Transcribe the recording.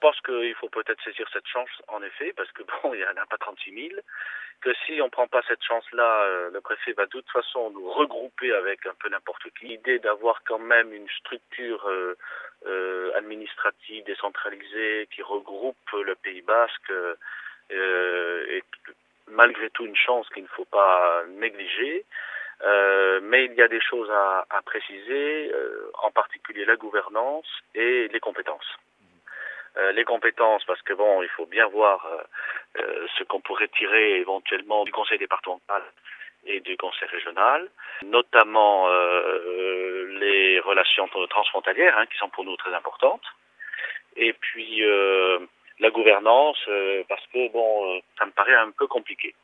pense qu'il faut peut-être saisir cette chance, en effet, parce que bon, il n'y en a pas 36 000, que si on ne prend pas cette chance-là, euh, le préfet va de toute façon nous regrouper avec un peu n'importe qui. L'idée d'avoir quand même une structure euh, euh, administrative décentralisée qui regroupe le Pays Basque est malgré tout une chance qu'il ne faut pas négliger. Euh, mais il y a des choses à, à préciser, euh, en particulier la gouvernance et les compétences. Euh, les compétences, parce que bon, il faut bien voir ce qu'on pourrait tirer éventuellement du conseil départemental et du conseil régional, notamment les relations transfrontalières, hein, qui sont pour nous très importantes, et puis la gouvernance, parce que bon, ça me paraît un peu compliqué.